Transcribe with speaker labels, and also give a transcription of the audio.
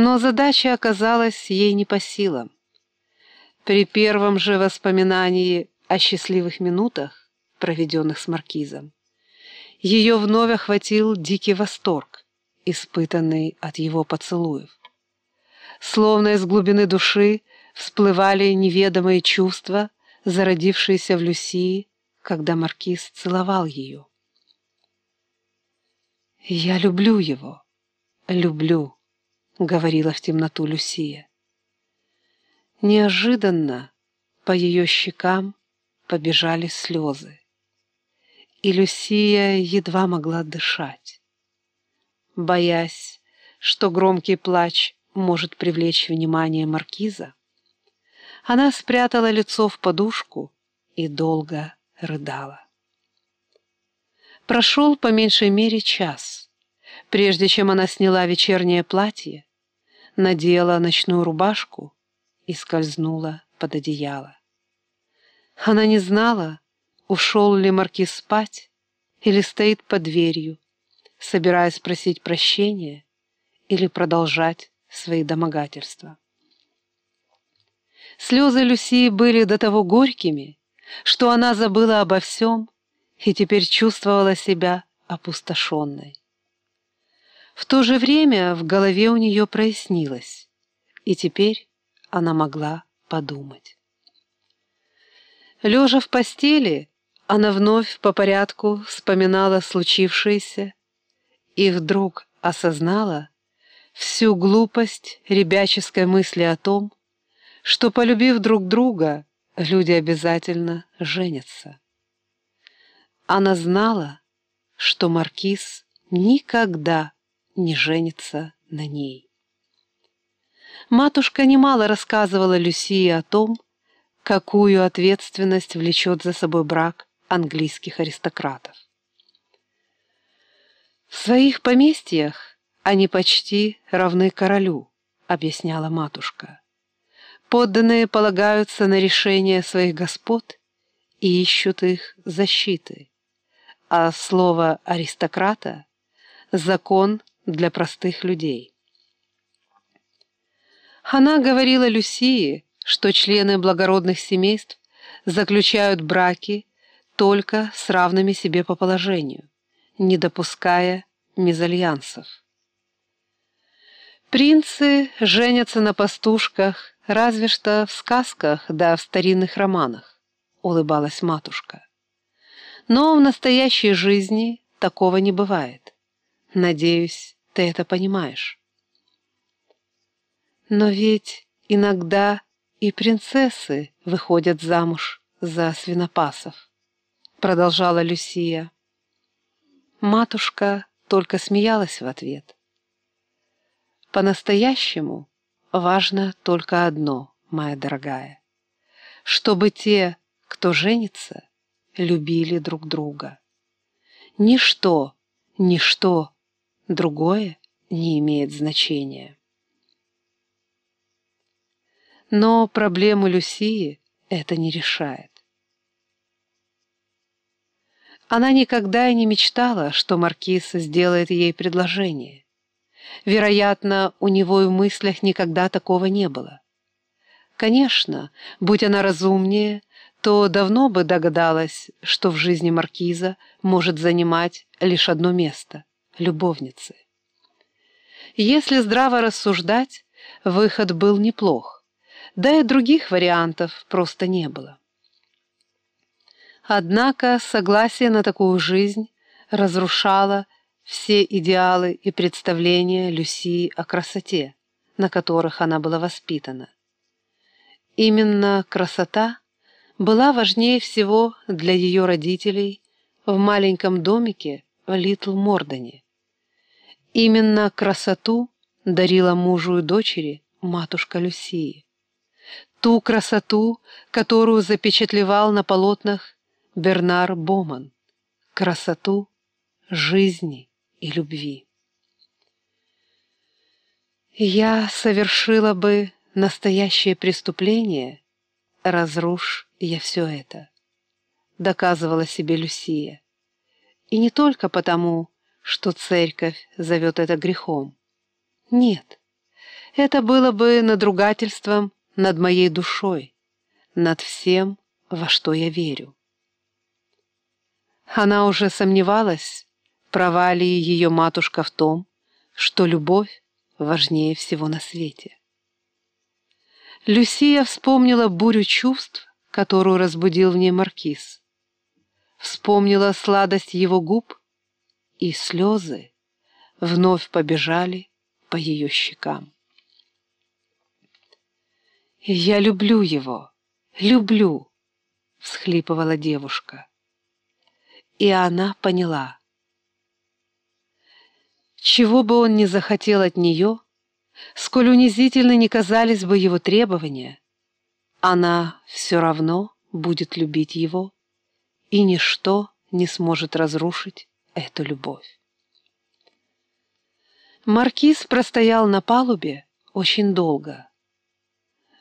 Speaker 1: Но задача оказалась ей не по силам. При первом же воспоминании о счастливых минутах, проведенных с маркизом, ее вновь охватил дикий восторг, испытанный от его поцелуев. Словно из глубины души всплывали неведомые чувства, зародившиеся в Люсии, когда маркиз целовал ее. «Я люблю его, люблю», — говорила в темноту Люсия. Неожиданно по ее щекам побежали слезы, и Люсия едва могла дышать. Боясь, что громкий плач может привлечь внимание маркиза, она спрятала лицо в подушку и долго рыдала. Прошел по меньшей мере час, прежде чем она сняла вечернее платье, надела ночную рубашку и скользнула под одеяло. Она не знала, ушел ли маркиз спать или стоит под дверью, собираясь просить прощения или продолжать свои домогательства. Слезы Люсии были до того горькими, что она забыла обо всем и теперь чувствовала себя опустошенной. В то же время в голове у нее прояснилось, и теперь она могла подумать. Лежа в постели, она вновь по порядку вспоминала случившееся и вдруг осознала всю глупость ребяческой мысли о том, что, полюбив друг друга, люди обязательно женятся. Она знала, что Маркиз никогда не женится на ней. Матушка немало рассказывала Люсии о том, какую ответственность влечет за собой брак английских аристократов. В своих поместьях они почти равны королю, объясняла матушка. Подданные полагаются на решение своих господ и ищут их защиты а слово «аристократа» — закон для простых людей. Она говорила Люсии, что члены благородных семейств заключают браки только с равными себе по положению, не допуская мезальянсов. Принцы женятся на пастушках разве что в сказках да в старинных романах, улыбалась матушка. Но в настоящей жизни такого не бывает. Надеюсь, ты это понимаешь. Но ведь иногда и принцессы выходят замуж за свинопасов, продолжала Люсия. Матушка только смеялась в ответ. По-настоящему важно только одно, моя дорогая, чтобы те, кто женится, любили друг друга. Ничто, ничто другое не имеет значения. Но проблему Люсии это не решает. Она никогда и не мечтала, что Маркиз сделает ей предложение. Вероятно, у него и в мыслях никогда такого не было. Конечно, будь она разумнее, то давно бы догадалась, что в жизни маркиза может занимать лишь одно место — любовницы. Если здраво рассуждать, выход был неплох, да и других вариантов просто не было. Однако согласие на такую жизнь разрушало все идеалы и представления Люсии о красоте, на которых она была воспитана. Именно красота — была важнее всего для ее родителей в маленьком домике в Литл Мордоне. Именно красоту дарила мужу и дочери матушка Люсии. Ту красоту, которую запечатлевал на полотнах Бернар Боман. Красоту жизни и любви. Я совершила бы настоящее преступление, разрушь я все это, доказывала себе Люсия. И не только потому, что церковь зовет это грехом. Нет, Это было бы надругательством над моей душой, над всем, во что я верю. Она уже сомневалась, права ли ее матушка в том, что любовь важнее всего на свете. Люсия вспомнила бурю чувств, которую разбудил в ней маркиз. Вспомнила сладость его губ, и слезы вновь побежали по ее щекам. «Я люблю его, люблю!» — всхлипывала девушка. И она поняла. Чего бы он ни захотел от нее, сколь унизительно не казались бы его требования, она все равно будет любить его, и ничто не сможет разрушить эту любовь. Маркиз простоял на палубе очень долго.